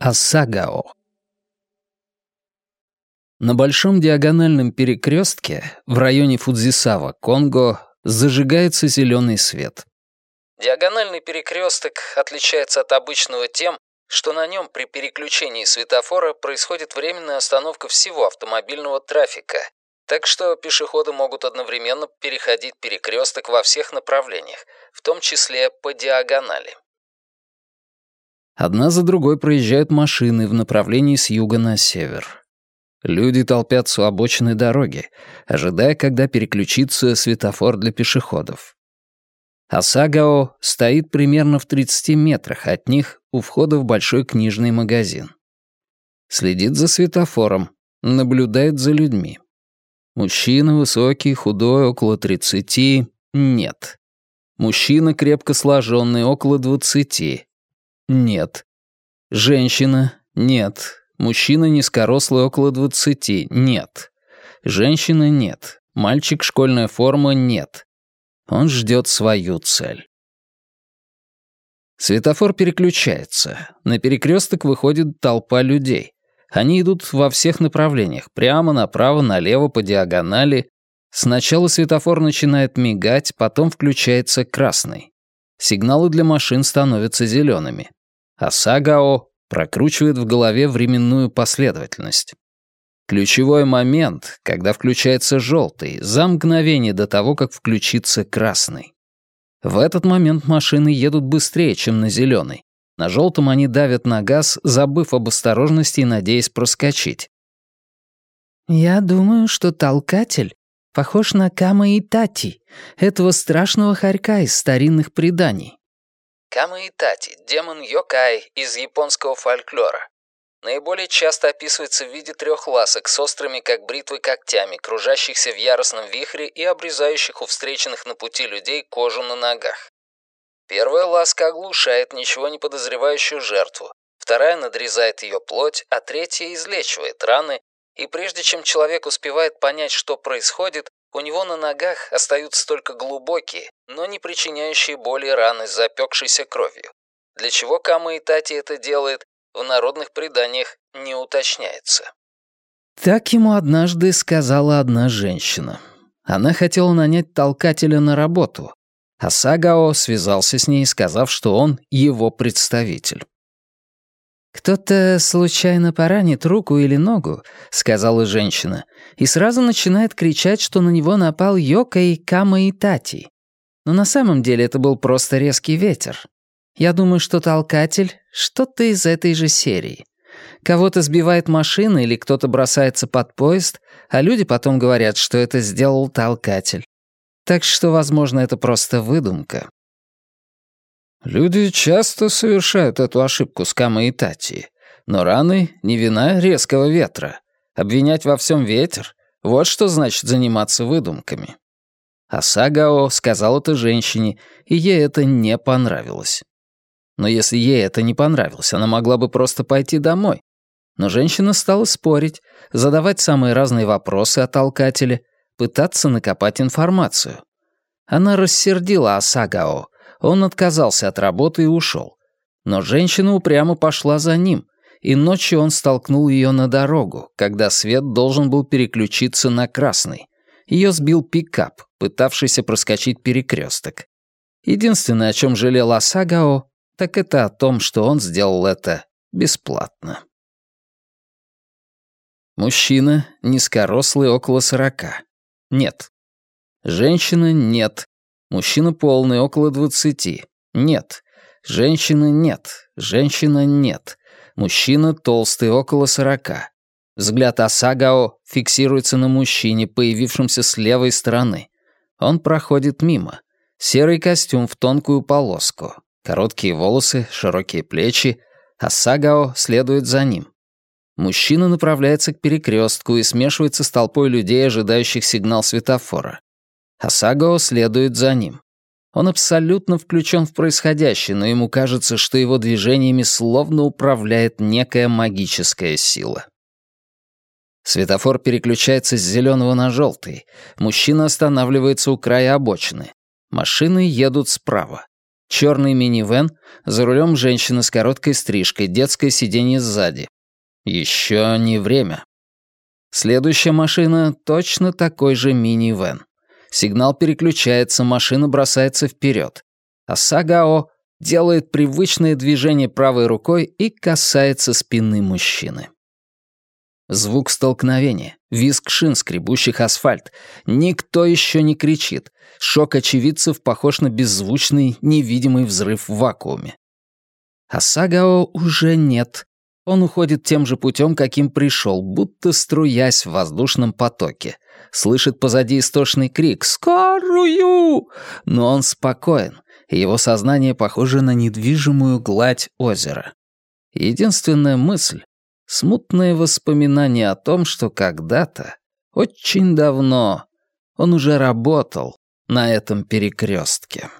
Асагао На большом диагональном перекрестке в районе Фудзисава, Конго, зажигается зеленый свет. Диагональный перекресток отличается от обычного тем, что на нем при переключении светофора происходит временная остановка всего автомобильного трафика, так что пешеходы могут одновременно переходить перекресток во всех направлениях, в том числе по диагонали. Одна за другой проезжают машины в направлении с юга на север. Люди толпятся у обочины дороги, ожидая, когда переключится светофор для пешеходов. Асагао стоит примерно в 30 метрах от них у входа в большой книжный магазин. Следит за светофором, наблюдает за людьми. Мужчина высокий, худой, около 30, нет. Мужчина крепко сложенный, около 20, нет. Женщина, нет. Мужчина низкорослый, около 20, нет. Женщина, нет. Мальчик, школьная форма, нет. Он ждет свою цель. Светофор переключается. На перекресток выходит толпа людей. Они идут во всех направлениях, прямо, направо, налево, по диагонали. Сначала светофор начинает мигать, потом включается красный. Сигналы для машин становятся зелеными. А Сагао прокручивает в голове временную последовательность. Ключевой момент, когда включается желтый, за мгновение до того, как включится красный. В этот момент машины едут быстрее, чем на зеленый. На желтом они давят на газ, забыв об осторожности и надеясь проскочить. «Я думаю, что толкатель похож на Кама и Тати, этого страшного хорька из старинных преданий». Кама и Тати — демон Йокай из японского фольклора наиболее часто описывается в виде трех ласок с острыми, как бритвы, когтями, кружащихся в яростном вихре и обрезающих у встреченных на пути людей кожу на ногах. Первая ласка оглушает ничего не подозревающую жертву, вторая надрезает ее плоть, а третья излечивает раны, и прежде чем человек успевает понять, что происходит, у него на ногах остаются только глубокие, но не причиняющие боли раны с запекшейся кровью. Для чего Кама и Тати это делает, в народных преданиях не уточняется. Так ему однажды сказала одна женщина. Она хотела нанять толкателя на работу, а Сагао связался с ней, сказав, что он его представитель. «Кто-то случайно поранит руку или ногу», — сказала женщина, и сразу начинает кричать, что на него напал Йока и Кама и Тати. Но на самом деле это был просто резкий ветер. Я думаю, что толкатель — что-то из этой же серии. Кого-то сбивает машина или кто-то бросается под поезд, а люди потом говорят, что это сделал толкатель. Так что, возможно, это просто выдумка. Люди часто совершают эту ошибку с Кама и Тати. Но раны — не вина резкого ветра. Обвинять во всем ветер — вот что значит заниматься выдумками. А Сагао сказал это женщине, и ей это не понравилось. Но если ей это не понравилось, она могла бы просто пойти домой. Но женщина стала спорить, задавать самые разные вопросы о толкателе, пытаться накопать информацию. Она рассердила Асагао. Он отказался от работы и ушел. Но женщина упрямо пошла за ним, и ночью он столкнул ее на дорогу, когда свет должен был переключиться на красный. Ее сбил пикап, пытавшийся проскочить перекресток. Единственное, о чем жалел Асагао, так это о том, что он сделал это бесплатно. Мужчина, низкорослый, около сорока. Нет. Женщина — нет. Мужчина полный, около двадцати. Нет. Женщина — нет. Женщина — нет. Мужчина толстый, около сорока. Взгляд Асагао фиксируется на мужчине, появившемся с левой стороны. Он проходит мимо. Серый костюм в тонкую полоску. Короткие волосы, широкие плечи, а Сагао следует за ним. Мужчина направляется к перекрестку и смешивается с толпой людей, ожидающих сигнал светофора. Асагао следует за ним. Он абсолютно включен в происходящее, но ему кажется, что его движениями словно управляет некая магическая сила. Светофор переключается с зеленого на желтый. Мужчина останавливается у края обочины. Машины едут справа. Черный минивэн, за рулем женщина с короткой стрижкой, детское сиденье сзади. Еще не время. Следующая машина — точно такой же минивэн. Сигнал переключается, машина бросается вперед. А Сагао делает привычное движение правой рукой и касается спины мужчины. Звук столкновения, визг шин, скребущих асфальт. Никто еще не кричит. Шок очевидцев похож на беззвучный, невидимый взрыв в вакууме. А Сагао уже нет. Он уходит тем же путем, каким пришел, будто струясь в воздушном потоке. Слышит позади истошный крик «Скорую!», но он спокоен, и его сознание похоже на недвижимую гладь озера. Единственная мысль смутное воспоминание о том, что когда-то, очень давно, он уже работал на этом перекрестке.